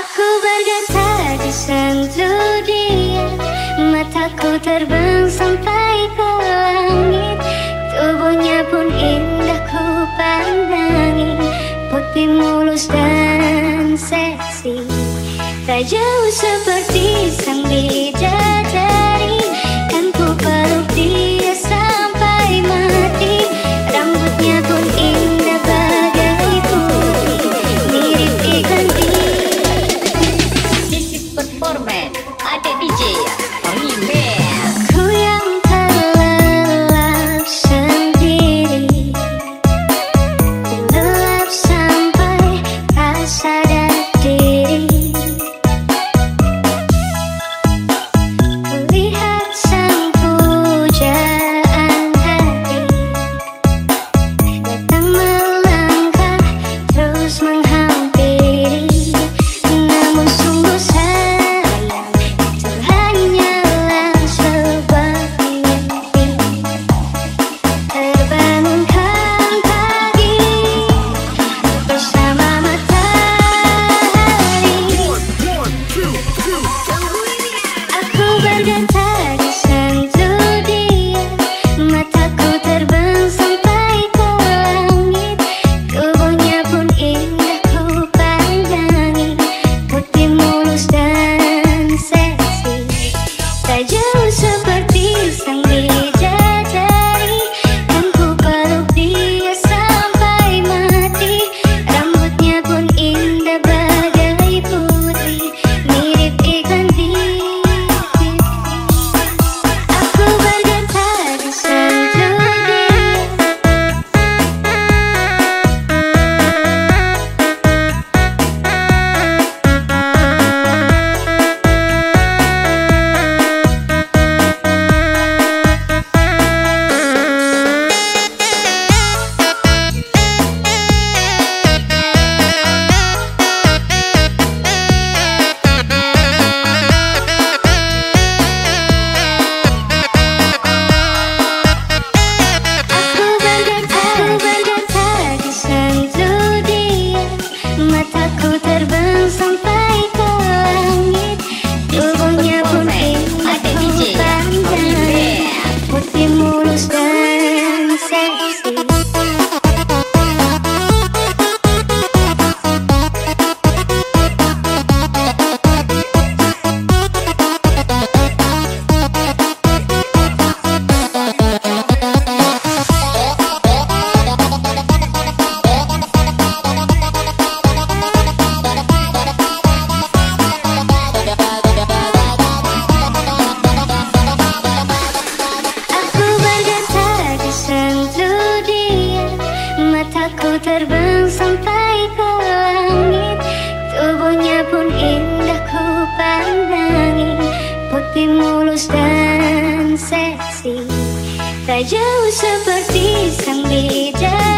Aku bergetar di sentru dia Mataku terbang sampai ke langit. Tubuhnya pun indah ku pandangi Putih mulus dan seksi. Tak jauh seperti sang bidadari Kan ku peluk dia sampai mati. Rambutnya kasih. Tak jauh seperti sang bidan